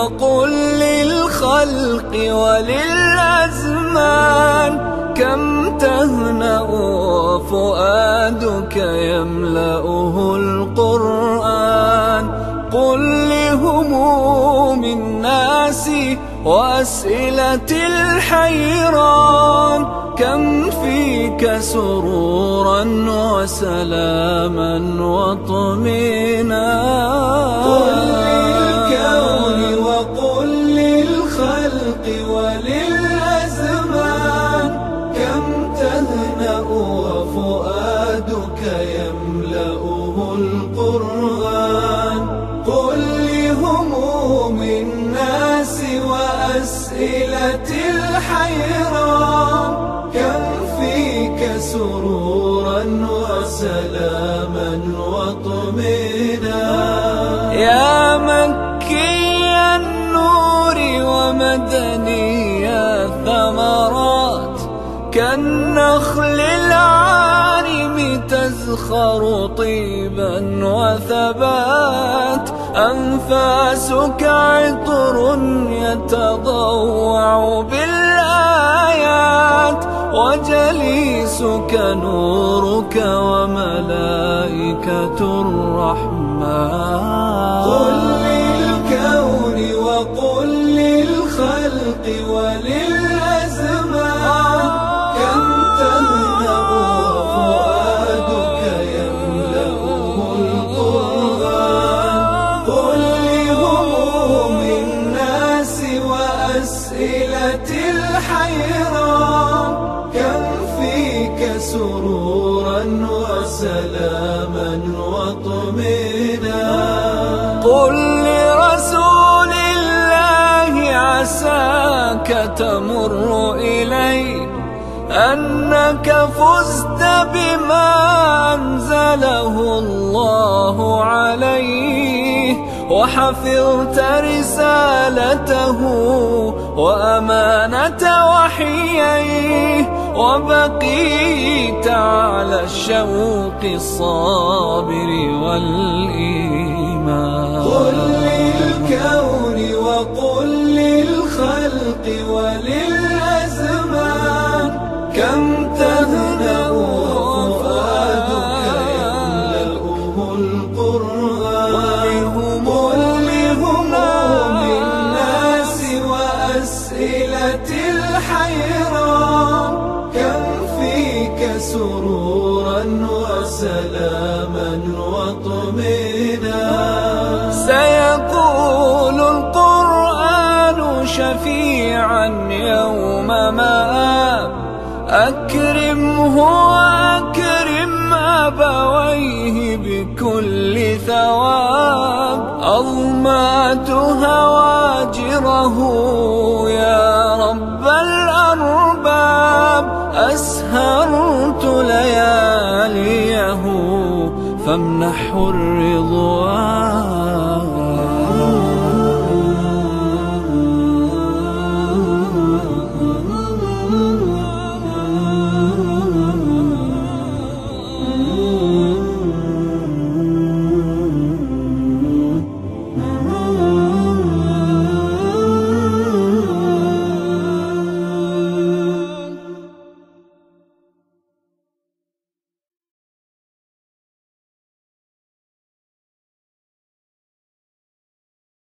وقل للخلق وللأزمان كم تهنأ وفؤادك يملأه القرآن؟ قل لهموم الناس وأسئلة الحيران كم فيك سرورا وسلاما وطمينا قل وللأزمان كم تهنأ وفؤادك يملأه القرآن. قل لهموم الناس وأسئلة الحيران كم فيك سرورا وسلاما وطمينا يا كالنخل العارم تزخر طيبا وثبات. أنفاسك عطر يتضوع بالآيات وجليسك نورك وملائكة الرحمن. قل للكون وقل للخلق وللأزمان وأسئلة الحيران كم فيك سرورا وسلاما وطمينا قل لرسول الله عساك تمر إليه أنك فزت بما أنزله الله عليه وحفظت رسالته وأمانة وحييه وبقيت على الشوق الصابر والإيمان. وسلاما وطمينا سيقول القرآن شفيعا يوم مآب أكرمه وأكرم أبويه بكل ثواب. أظمأت هواجره يا نحو الرضوان